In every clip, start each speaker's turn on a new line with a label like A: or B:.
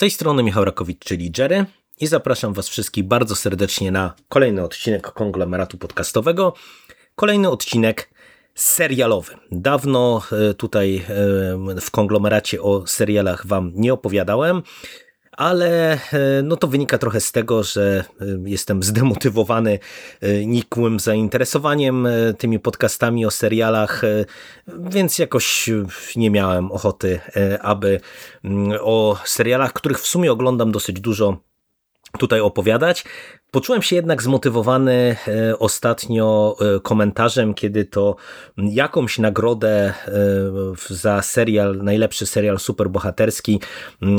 A: tej strony Michał Rakowicz, czyli Jerry i zapraszam Was wszystkich bardzo serdecznie na kolejny odcinek konglomeratu podcastowego. Kolejny odcinek serialowy. Dawno e, tutaj e, w konglomeracie o serialach Wam nie opowiadałem, ale e, no to wynika trochę z tego, że jestem zdemotywowany nikłym zainteresowaniem tymi podcastami o serialach, więc jakoś nie miałem ochoty, aby mm, o serialach, których w sumie oglądam dosyć dużo, tutaj opowiadać. Poczułem się jednak zmotywowany e, ostatnio e, komentarzem, kiedy to jakąś nagrodę e, za serial, najlepszy serial superbohaterski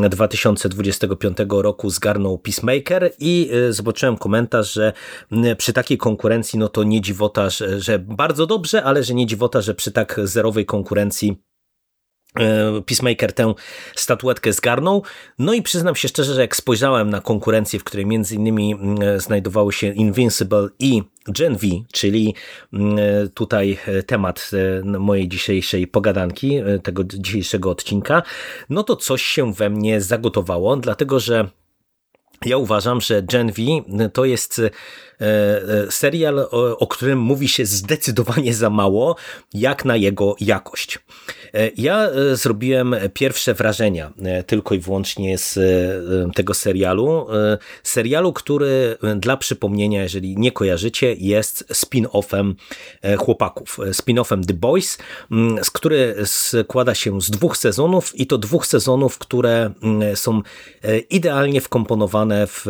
A: 2025 roku zgarnął Peacemaker i zobaczyłem komentarz, że przy takiej konkurencji no to nie dziwota, że, że bardzo dobrze, ale że nie dziwota, że przy tak zerowej konkurencji Peacemaker tę statuetkę zgarnął. No i przyznam się szczerze, że jak spojrzałem na konkurencję, w której między innymi mm, znajdowały się Invincible i Gen V, czyli mm, tutaj temat e, mojej dzisiejszej pogadanki, e, tego dzisiejszego odcinka, no to coś się we mnie zagotowało, dlatego że ja uważam, że Gen V to jest serial, o którym mówi się zdecydowanie za mało, jak na jego jakość. E, ja e, zrobiłem pierwsze wrażenia e, tylko i wyłącznie z tego serialu. Serialu, który dla przypomnienia, jeżeli nie kojarzycie, jest spin-offem chłopaków. Spin-offem The Boys, który składa się z dwóch sezonów i to dwóch sezonów, które są idealnie wkomponowane w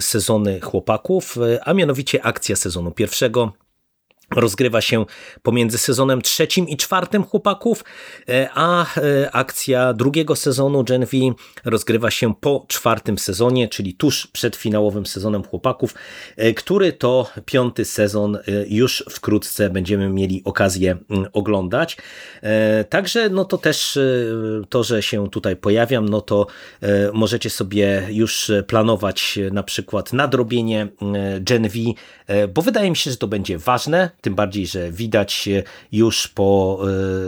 A: sezony chłopaków, a mianowicie akcja sezonu pierwszego rozgrywa się pomiędzy sezonem trzecim i czwartym chłopaków, e, a e, akcja drugiego sezonu Gen V rozgrywa się po czwartym sezonie, czyli tuż przed finałowym sezonem chłopaków, e, który to piąty sezon już wkrótce będziemy mieli okazję mm, oglądać. Także no to też to, że się tutaj pojawiam, no to możecie sobie już planować na przykład nadrobienie Gen V, bo wydaje mi się, że to będzie ważne, tym bardziej, że widać już po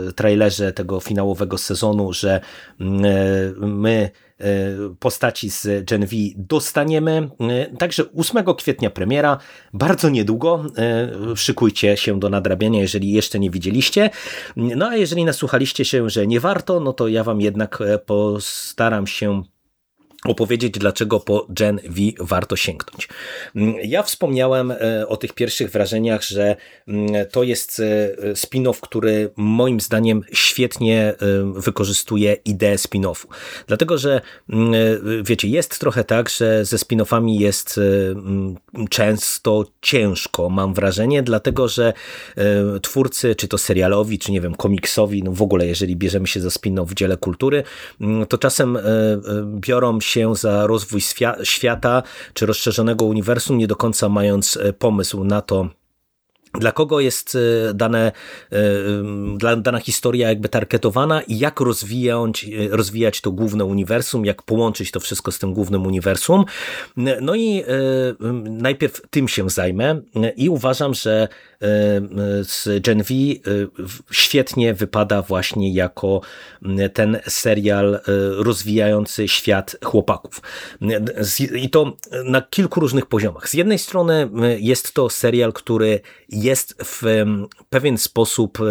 A: e, trailerze tego finałowego sezonu, że mm, e, my e, postaci z Gen V dostaniemy. Także 8 kwietnia premiera, bardzo niedługo. Szykujcie się do nadrabiania, jeżeli jeszcze nie widzieliście. No a jeżeli nasłuchaliście się, że nie warto, no to ja wam jednak postaram się opowiedzieć, dlaczego po Gen V warto sięgnąć. Mm, ja wspomniałem e, o tych pierwszych wrażeniach, że mm, to jest e, spin-off, który moim zdaniem świetnie e, wykorzystuje ideę spin-offu. Dlatego, że mm, wiecie, jest trochę tak, że ze spin-offami jest często ciężko, mam wrażenie, dlatego, że twórcy, czy to serialowi, czy nie wiem, komiksowi, no w ogóle jeżeli bierzemy się za spin-off w dziele kultury, to czasem biorą się się za rozwój świata czy rozszerzonego uniwersum, nie do końca mając e, pomysł na to, dla kogo jest e, dane, e, dana historia jakby targetowana i jak rozwijać, rozwijać to główne uniwersum, jak połączyć to wszystko z tym głównym uniwersum. No i najpierw tym się zajmę i uważam, że z Gen V świetnie wypada właśnie jako ten serial rozwijający świat chłopaków. I to na kilku różnych poziomach. Z jednej strony jest to serial, który jest w pewien sposób e,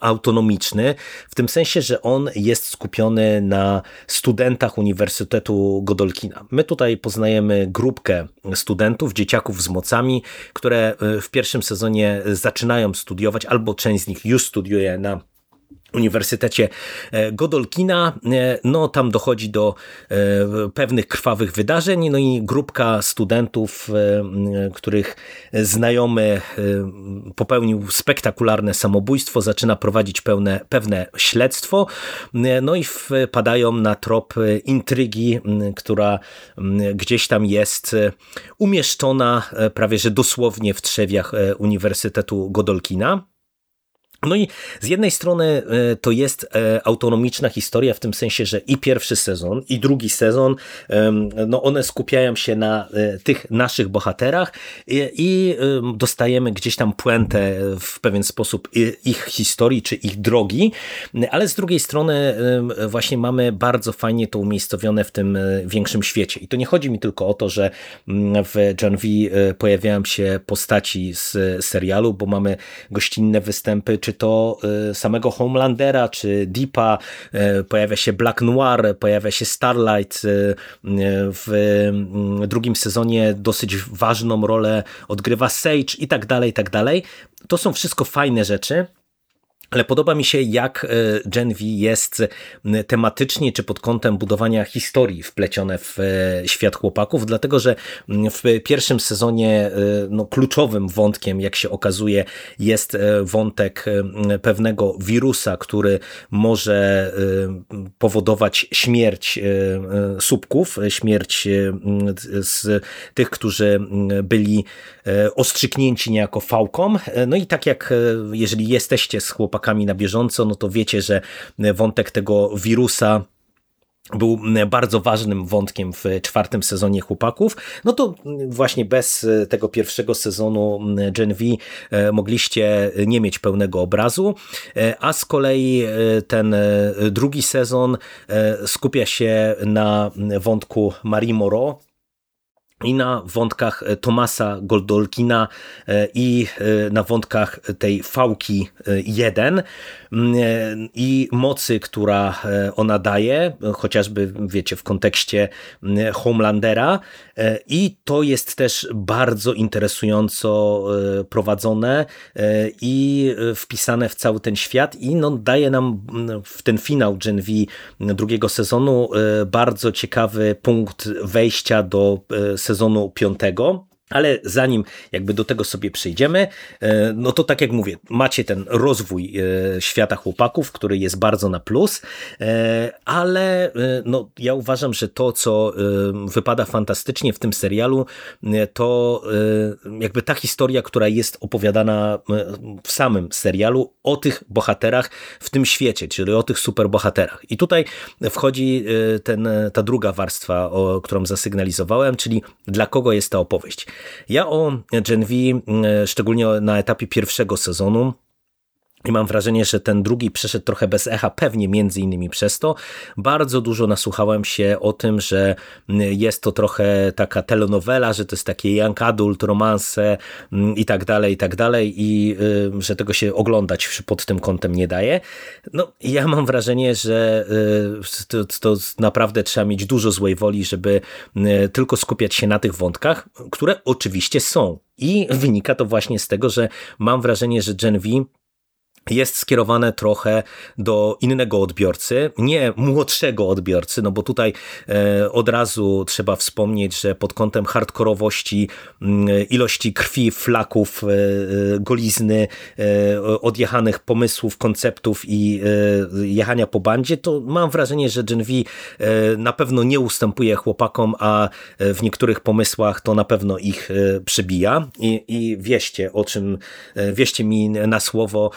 A: autonomiczny, w tym sensie, że on jest skupiony na studentach Uniwersytetu Godolkina. My tutaj poznajemy grupkę studentów, dzieciaków z mocami, które w pierwszym sezonie zaczynają studiować, albo część z nich już studiuje na Uniwersytecie e, Godolkina. E, no, tam dochodzi do e, pewnych krwawych wydarzeń, no i grupka studentów, których znajomy popełnił spektakularne samobójstwo, zaczyna prowadzić pełne, pewne śledztwo, no i wpadają na trop intrygi, która gdzieś tam jest umieszczona prawie że dosłownie w trzewiach Uniwersytetu Godolkina. No i z jednej strony e, to jest e, autonomiczna historia w tym sensie, że i pierwszy sezon, i drugi sezon, no one skupiają się na e, tych naszych bohaterach i, dostajemy gdzieś tam puentę w pewien sposób ich historii, czy ich drogi, ale z drugiej strony właśnie mamy bardzo fajnie to umiejscowione w tym większym świecie. I to nie chodzi mi tylko o to, że mm, w John V pojawiają się postaci z serialu, bo mamy gościnne występy, czy czy to y, samego Homelandera, czy Deepa, y, pojawia się Black Noir, pojawia się Starlight. Y, w mm, drugim sezonie dosyć ważną rolę odgrywa Sage i tak dalej, i tak dalej. To są wszystko fajne rzeczy. Ale podoba mi się, jak e, Gen V jest tematycznie czy pod kątem budowania historii wplecione w e, świat chłopaków, dlatego że w pierwszym sezonie e, no, kluczowym wątkiem, jak się okazuje, jest wątek pewnego wirusa, który może powodować śmierć słupków, śmierć z tych, którzy byli ostrzyknięci niejako fałką. No i tak jak jeżeli jesteście z chłopakami, chłopakami na bieżąco, no to wiecie, że wątek tego wirusa był bardzo ważnym wątkiem w czwartym sezonie Chłopaków, no to właśnie bez tego pierwszego sezonu Gen V e, mogliście nie mieć pełnego obrazu, e, a z kolei e, ten drugi sezon skupia się na wątku Marie Moreau, i na wątkach e, Tomasa Goldolkina e, i e, na wątkach tej fałki 1 i mocy, która ona daje, chociażby wiecie w kontekście Homelandera. I to jest też bardzo interesująco prowadzone i wpisane w cały ten świat. I no, daje nam w ten finał Gen V drugiego sezonu bardzo ciekawy punkt wejścia do sezonu piątego. Ale zanim jakby do tego sobie przejdziemy, e, no to tak jak mówię, macie ten rozwój e, świata chłopaków, który jest bardzo na plus, e, ale no ja uważam, że to, co wypada fantastycznie w tym serialu, to jakby ta historia, która jest opowiadana w samym serialu o tych bohaterach w tym świecie, czyli o tych superbohaterach. I tutaj wchodzi ten, ta druga warstwa, o, którą zasygnalizowałem, czyli dla kogo jest ta opowieść. Ja o Gen V, mm, szczególnie na etapie pierwszego sezonu, i mam wrażenie, że ten drugi przeszedł trochę bez echa, pewnie między innymi przez to. Bardzo dużo nasłuchałem się o tym, że jest to trochę taka telenowela, że to jest takie young adult, romanse mm, i tak dalej, i tak dalej i y, że tego się oglądać pod tym kątem nie daje. No ja mam wrażenie, że y, to, to naprawdę trzeba mieć dużo złej woli, żeby y, tylko skupiać się na tych wątkach, które oczywiście są. I wynika to właśnie z tego, że mam wrażenie, że Gen V jest skierowane trochę do innego odbiorcy, nie młodszego odbiorcy, no bo tutaj e, od razu trzeba wspomnieć, że pod kątem hardkorowości, mm, ilości krwi, flaków, e, e, golizny, odjechanych pomysłów, konceptów i jechania po bandzie, to mam wrażenie, że Gen V na pewno nie ustępuje chłopakom, a w niektórych pomysłach to na pewno ich przebija. I, i wieście o czym, wieście mi na słowo,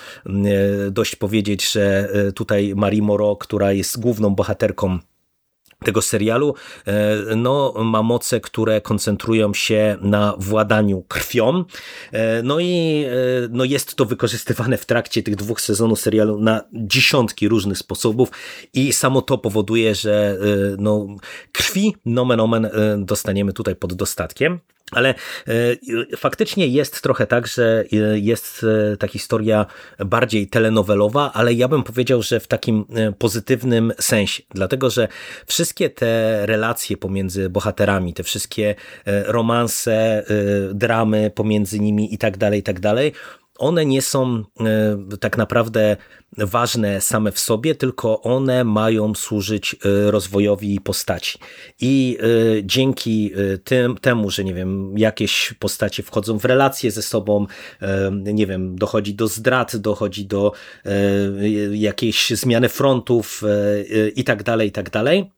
A: dość powiedzieć, że e, tutaj Marie Moreau, która jest główną bohaterką tego serialu, e, no, ma moce, które koncentrują się na władaniu krwią. E, no i no jest to wykorzystywane w trakcie tych dwóch sezonów serialu na dziesiątki różnych sposobów i samo to powoduje, że no, krwi nomen omen dostaniemy tutaj pod dostatkiem. Ale e, faktycznie jest trochę tak, że e, jest e, ta historia bardziej telenowelowa, ale ja bym powiedział, że w takim pozytywnym sensie, dlatego że wszystkie te relacje pomiędzy bohaterami, te wszystkie romanse, dramy pomiędzy nimi i tak dalej, i tak dalej, one nie są e, tak naprawdę ważne same w sobie, tylko one mają służyć e, rozwojowi postaci. I e, dzięki tym, temu, że nie wiem, jakieś postacie wchodzą w relacje ze sobą, nie wiem, dochodzi do zdrad, dochodzi do jakiejś zmiany frontów i tak dalej, i tak dalej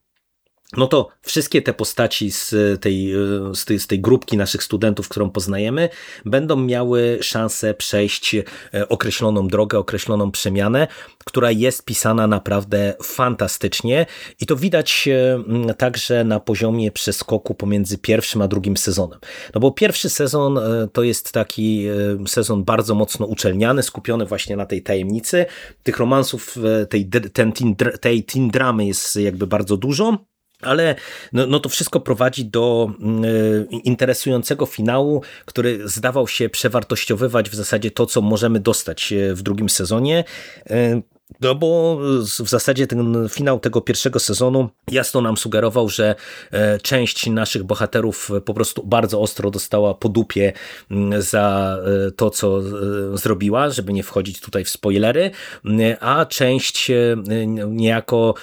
A: no to wszystkie te postaci z tej, z, tej, z tej grupki naszych studentów, którą poznajemy, będą miały szansę przejść e, określoną drogę, określoną przemianę, która jest pisana naprawdę fantastycznie i to widać e, także na poziomie przeskoku pomiędzy pierwszym a drugim sezonem. No bo pierwszy sezon e, to jest taki sezon bardzo mocno uczelniany, skupiony właśnie na tej tajemnicy. Tych romansów, tej, ten, tej teen dramy jest jakby bardzo dużo. Ale no, no to wszystko prowadzi do y, interesującego finału, który zdawał się przewartościowywać w zasadzie to, co możemy dostać e, w drugim sezonie. Y, no bo w zasadzie ten finał tego pierwszego sezonu jasno nam sugerował, że e, część naszych bohaterów po prostu bardzo ostro dostała po dupie mm, za e, to, co e, zrobiła, żeby nie wchodzić tutaj w spoilery, a część niejako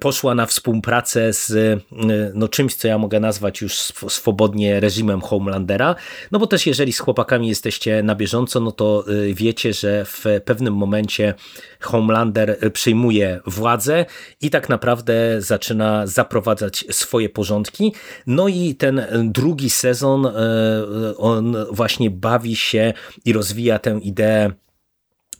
A: poszła na współpracę z no, czymś, co ja mogę nazwać już swobodnie reżimem Homelandera, no bo też jeżeli z chłopakami jesteście na bieżąco, no to wiecie, że w pewnym momencie Homelander przyjmuje władzę i tak naprawdę zaczyna zaprowadzać swoje porządki. No i ten drugi sezon, e, on właśnie bawi się i rozwija tę ideę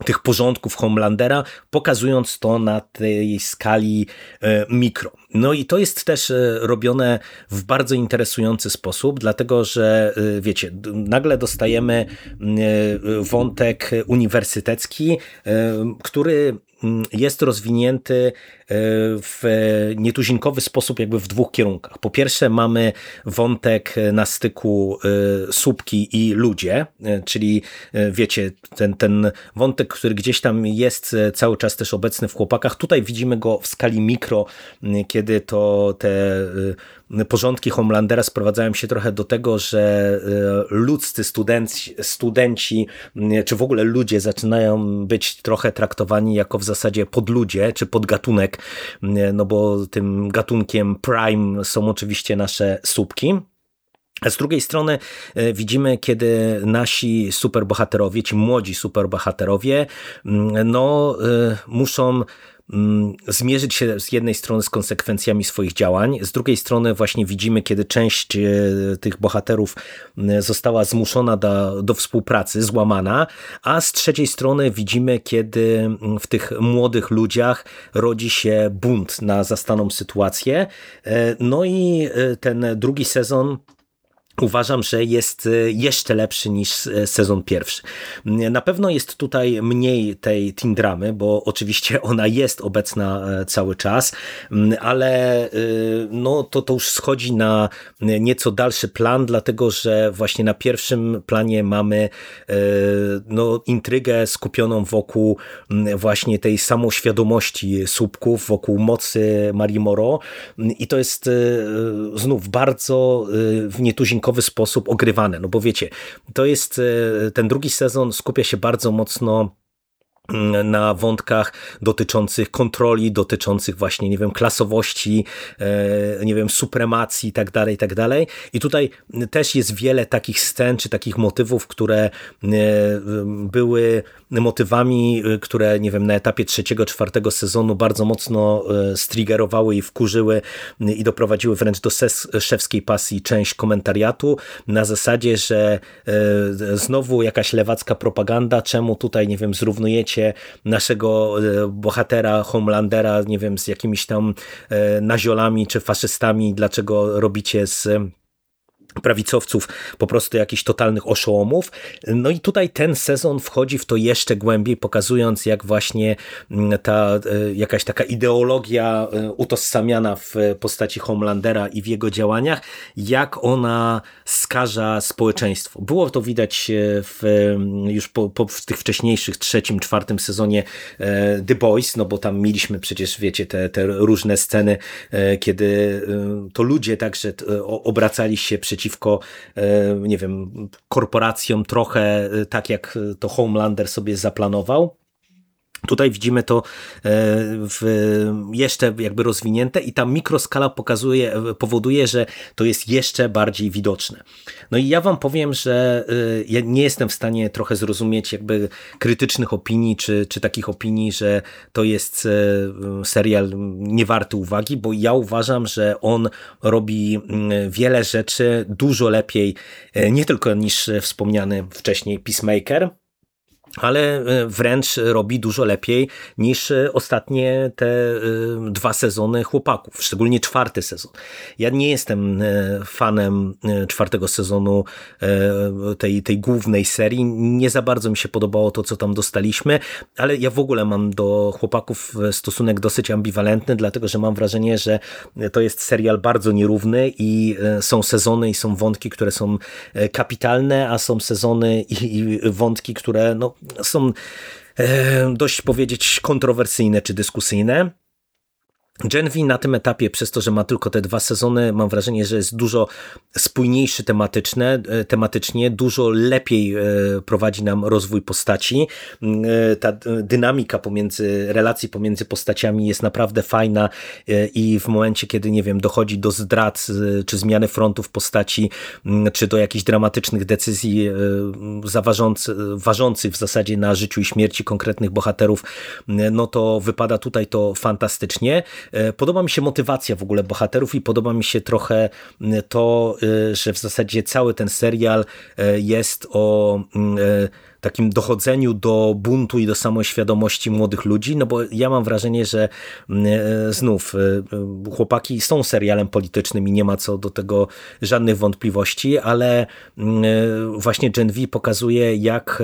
A: tych porządków Homelandera, pokazując to na tej skali e, mikro. No i to jest też e, robione w bardzo interesujący sposób, dlatego że wiecie, nagle dostajemy wątek uniwersytecki, który jest rozwinięty w nietuzinkowy sposób jakby w dwóch kierunkach. Po pierwsze mamy wątek na styku e, słupki i ludzie, e, czyli wiecie, ten, ten wątek, który gdzieś tam jest cały czas też obecny w chłopakach, tutaj widzimy go w skali mikro, kiedy to te porządki Homelandera sprowadzają się trochę do tego, że ludzcy studenci, studenci czy w ogóle ludzie zaczynają być trochę traktowani jako w zasadzie podludzie, czy podgatunek, no bo tym gatunkiem prime są oczywiście nasze słupki. Z drugiej strony e, widzimy, kiedy nasi superbohaterowie, ci młodzi superbohaterowie, no, e, muszą Mm, zmierzyć się z jednej strony z konsekwencjami swoich działań, z drugiej strony właśnie widzimy, kiedy część e, tych bohaterów została zmuszona do, do współpracy, złamana, a z trzeciej strony widzimy, kiedy w tych młodych ludziach rodzi się bunt na zastaną sytuację. E, no i e, ten drugi sezon uważam, że jest e, jeszcze lepszy niż e, sezon pierwszy. Na pewno jest tutaj mniej tej teen dramy, bo oczywiście ona jest obecna e, cały czas, ale no, to, to już schodzi na nieco dalszy plan, dlatego że właśnie na pierwszym planie mamy no, intrygę skupioną wokół właśnie tej samoświadomości słupków, wokół mocy Marimoro i to jest znów bardzo w nietuzinkowo sposób ogrywane. No bo wiecie, to jest e, ten drugi sezon skupia się bardzo mocno na wątkach dotyczących kontroli, dotyczących właśnie, nie wiem, klasowości, e, nie wiem, supremacji i tak dalej, i tak dalej. I tutaj też jest wiele takich scen, czy takich motywów, które e, były motywami, które, nie wiem, na etapie trzeciego, czwartego sezonu bardzo mocno e, striggerowały i wkurzyły i doprowadziły wręcz do szewskiej pasji część komentariatu na zasadzie, że znowu jakaś lewacka propaganda, czemu tutaj, nie wiem, zrównujecie naszego e, bohatera Homelandera, nie wiem, z jakimiś tam e, naziolami czy faszystami, dlaczego robicie z prawicowców, po prostu jakichś totalnych oszołomów. No i tutaj ten sezon wchodzi w to jeszcze głębiej, pokazując jak właśnie mm, ta e, jakaś taka ideologia e, utożsamiana w postaci Homelandera i w jego działaniach, jak ona skaża społeczeństwo. Było to widać e, w, już po, po w tych wcześniejszych trzecim, czwartym sezonie The Boys, no bo tam mieliśmy przecież, wiecie, te, te różne sceny, kiedy to ludzie także obracali się przeciwko przeciwko, e, nie wiem, korporacjom trochę e, tak jak to Homelander sobie zaplanował. Tutaj widzimy to e, jeszcze jakby rozwinięte i ta mikroskala pokazuje, powoduje, że to jest jeszcze bardziej widoczne. No i ja wam powiem, że e, ja nie jestem w stanie trochę zrozumieć jakby krytycznych opinii, czy, czy takich opinii, że to jest e, serial niewarty uwagi, bo ja uważam, że on robi mm, wiele rzeczy dużo lepiej, nie tylko niż wspomniany wcześniej Peacemaker, ale e, wręcz robi dużo lepiej niż e, ostatnie te e, dwa sezony chłopaków, szczególnie czwarty sezon. Ja nie jestem fanem czwartego sezonu tej, tej głównej serii. Nie za bardzo mi się podobało to, co tam dostaliśmy, ale ja w ogóle mam do chłopaków stosunek dosyć ambiwalentny, dlatego że mam wrażenie, że to jest serial bardzo nierówny i są sezony i są wątki, które są kapitalne, a są sezony i, i wątki, które no, są e, dość powiedzieć kontrowersyjne czy dyskusyjne. Gen V na tym etapie, przez to, że ma tylko te dwa sezony, mam wrażenie, że jest dużo spójniejszy tematyczne, e, tematycznie, dużo lepiej e, prowadzi nam rozwój postaci. E, ta dynamika pomiędzy, relacji pomiędzy postaciami jest naprawdę fajna i w momencie, kiedy, nie wiem, dochodzi do zdrad, czy zmiany frontów postaci, czy do jakichś dramatycznych decyzji zaważących, ważących w zasadzie na życiu i śmierci konkretnych bohaterów, no to wypada tutaj to fantastycznie. E, podoba mi się motywacja w ogóle bohaterów i podoba mi się trochę to, e, że w zasadzie cały ten serial e, jest o takim dochodzeniu do buntu i do samoświadomości młodych ludzi, no bo ja mam wrażenie, że znów chłopaki są serialem politycznym i nie ma co do tego żadnych wątpliwości, ale właśnie Gen V pokazuje, jak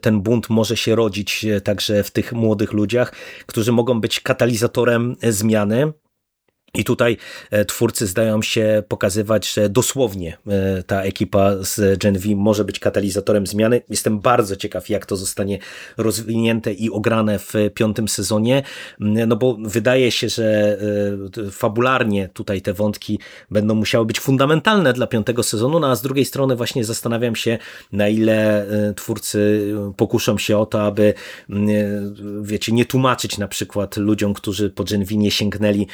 A: ten bunt może się rodzić także w tych młodych ludziach, którzy mogą być katalizatorem zmiany. I tutaj e, twórcy zdają się pokazywać, że dosłownie e, ta ekipa z Gen V może być katalizatorem zmiany. Jestem bardzo ciekaw, jak to zostanie rozwinięte i ograne w piątym sezonie, no bo wydaje się, że e, fabularnie tutaj te wątki będą musiały być fundamentalne dla piątego sezonu, no a z drugiej strony właśnie zastanawiam się, na ile twórcy pokuszą się o to, aby wiecie, nie tłumaczyć na przykład ludziom, którzy po Gen V nie sięgnęli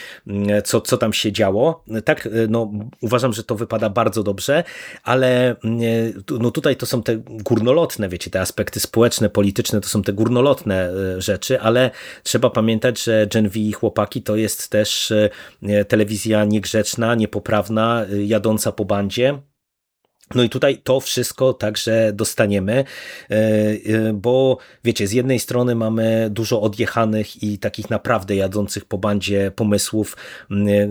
A: co, co tam się działo. Tak, no, uważam, że to wypada bardzo dobrze, ale no, tutaj to są te górnolotne, wiecie, te aspekty społeczne, polityczne, to są te górnolotne e, rzeczy, ale trzeba pamiętać, że Gen V i chłopaki to jest też e, telewizja niegrzeczna, niepoprawna, e, jadąca po bandzie no i tutaj to wszystko także dostaniemy, e, e, bo wiecie, z jednej strony mamy dużo odjechanych i takich naprawdę jadących po bandzie pomysłów,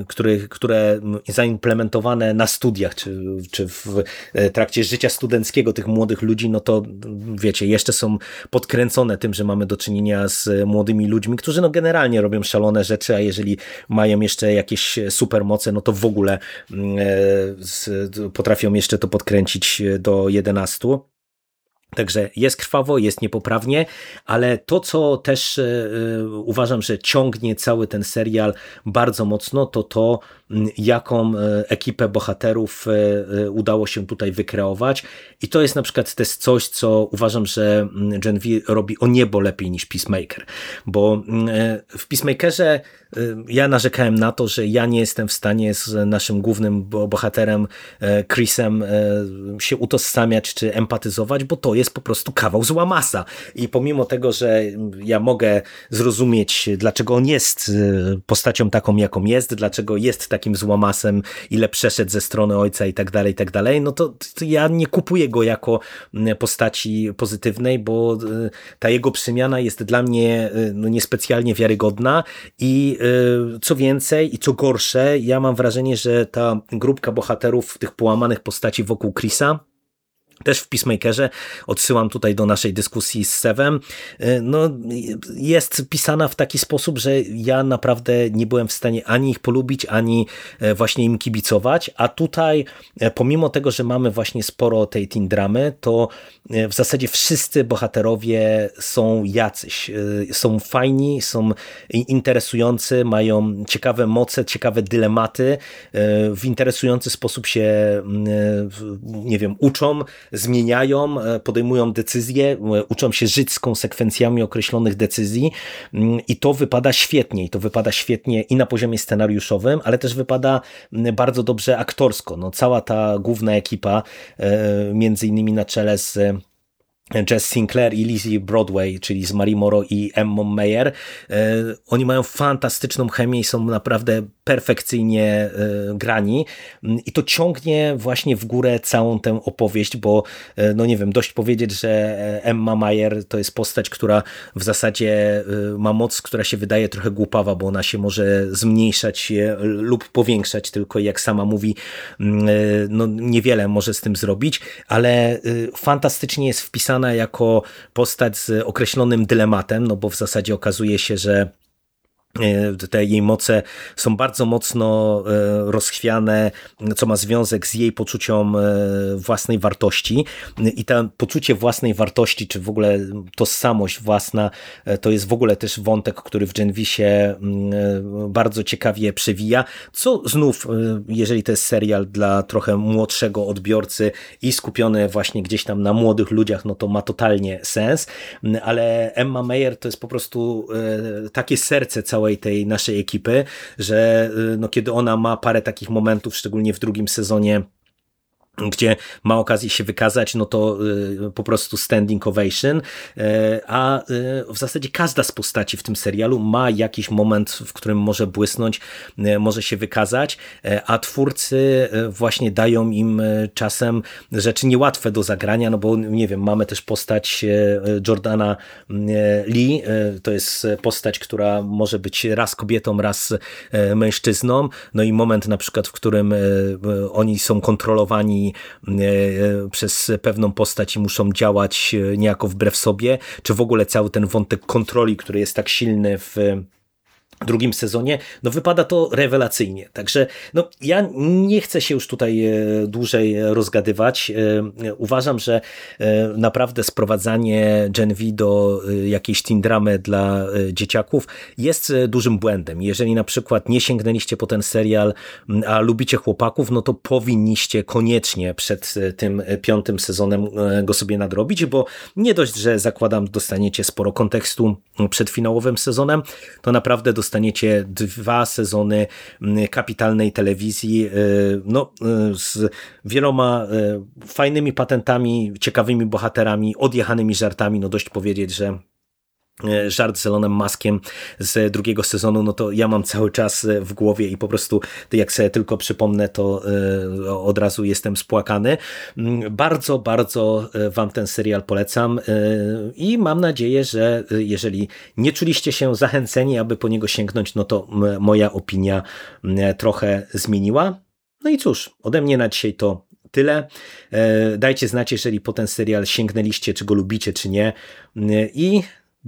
A: które, które zaimplementowane na studiach, czy, czy w e, trakcie życia studenckiego tych młodych ludzi, no to wiecie, jeszcze są podkręcone tym, że mamy do czynienia z młodymi ludźmi, którzy no generalnie robią szalone rzeczy, a jeżeli mają jeszcze jakieś supermoce, no to w ogóle potrafią jeszcze to podkręcić kręcić do 11. Także jest krwawo, jest niepoprawnie, ale to, co też yy, uważam, że ciągnie cały ten serial bardzo mocno, to to, jaką e, ekipę bohaterów e, udało się tutaj wykreować. I to jest na przykład też coś, co uważam, że Gen V robi o niebo lepiej niż Peacemaker. Bo w Peacemakerze ja narzekałem na to, że ja nie jestem w stanie z naszym głównym bohaterem Chrisem się utożsamiać czy empatyzować, bo to jest po prostu kawał zła masa. I pomimo tego, że ja mogę zrozumieć, dlaczego on jest postacią taką, jaką jest, dlaczego jest takim złamasem, ile przeszedł ze strony ojca i tak dalej, i tak dalej, no to, to ja nie kupuję go jako postaci pozytywnej, bo ta jego przemiana jest dla mnie no, niespecjalnie wiarygodna i co więcej i co gorsze, ja mam wrażenie, że ta grupka bohaterów, tych połamanych postaci wokół Chrisa, też w Peacemakerze, odsyłam tutaj do naszej dyskusji z Sevem, y, no, jest pisana w taki sposób, że ja naprawdę nie byłem w stanie ani ich polubić, ani e, właśnie im kibicować, a tutaj e, pomimo tego, że mamy właśnie sporo tej teen dramy, to e, w zasadzie wszyscy bohaterowie są jacyś, są fajni, są interesujący, mają ciekawe moce, ciekawe dylematy, w interesujący sposób się, nie wiem, uczą, zmieniają, podejmują decyzje, uczą się żyć z konsekwencjami określonych decyzji mm, i to wypada świetnie. I to wypada świetnie i na poziomie scenariuszowym, ale też wypada mm, bardzo dobrze aktorsko. No, cała ta główna ekipa, między innymi na czele z Jess Sinclair i Lizzie Broadway, czyli z Marie Moro i Emma Meyer. E, oni mają fantastyczną chemię i są naprawdę perfekcyjnie e, grani. Mm, i to ciągnie właśnie w górę całą tę opowieść, bo e, no nie wiem, dość powiedzieć, że Emma Meyer to jest postać, która w zasadzie ma moc, która się wydaje trochę głupawa, bo ona się może zmniejszać lub powiększać, tylko jak sama mówi, mm, no niewiele może z tym zrobić, ale fantastycznie jest wpisana jako postać z określonym dylematem, no bo w zasadzie okazuje się, że E, te jej moce są bardzo mocno e, rozchwiane, co ma związek z jej poczuciem e, własnej wartości. I to poczucie własnej wartości, czy w ogóle tożsamość własna, to jest w ogóle też wątek, który w Genvisie bardzo ciekawie przewija, co znów, jeżeli to jest serial dla trochę młodszego odbiorcy i skupiony właśnie gdzieś tam na młodych ludziach, no to ma totalnie sens, ale Emma Meyer to jest po prostu takie serce całej całej tej naszej ekipy, że y, no, kiedy ona ma parę takich momentów, szczególnie w drugim sezonie, gdzie ma okazję się wykazać, no to y, po prostu standing ovation, y, a y, w zasadzie każda z postaci w tym serialu ma jakiś moment, w którym może błysnąć, może się wykazać, a twórcy właśnie dają im czasem rzeczy niełatwe do zagrania, no bo nie wiem, mamy też postać Jordana Lee, to jest postać, która może być raz kobietą, raz mężczyzną, no i moment na przykład, w którym oni są kontrolowani E, przez pewną postać i muszą działać e, niejako wbrew sobie, czy w ogóle cały ten wątek kontroli, który jest tak silny w drugim sezonie, no wypada to rewelacyjnie. Także no, ja nie chcę się już tutaj e, dłużej rozgadywać. E, uważam, że e, naprawdę sprowadzanie Gen V do jakiejś teen dramy dla dzieciaków jest dużym błędem. Jeżeli na przykład nie sięgnęliście po ten serial, a lubicie chłopaków, no to powinniście koniecznie przed tym piątym sezonem go sobie nadrobić, bo nie dość, że zakładam dostaniecie sporo kontekstu przed finałowym sezonem, to naprawdę dostaniecie dostaniecie dwa sezony mm, kapitalnej telewizji, y, no, y, z wieloma y, fajnymi patentami, ciekawymi bohaterami, odjechanymi żartami, no dość powiedzieć, że żart z Elonem Maskiem z drugiego sezonu, no to ja mam cały czas e, w głowie i po prostu jak sobie tylko przypomnę, to e, od razu jestem spłakany. Mm, bardzo, bardzo wam ten serial polecam i mam nadzieję, że jeżeli nie czuliście się zachęceni, aby po niego sięgnąć, no to moja opinia trochę zmieniła. No i cóż, ode mnie na dzisiaj to tyle. Dajcie znać, jeżeli po ten serial sięgnęliście, czy go lubicie, czy nie. I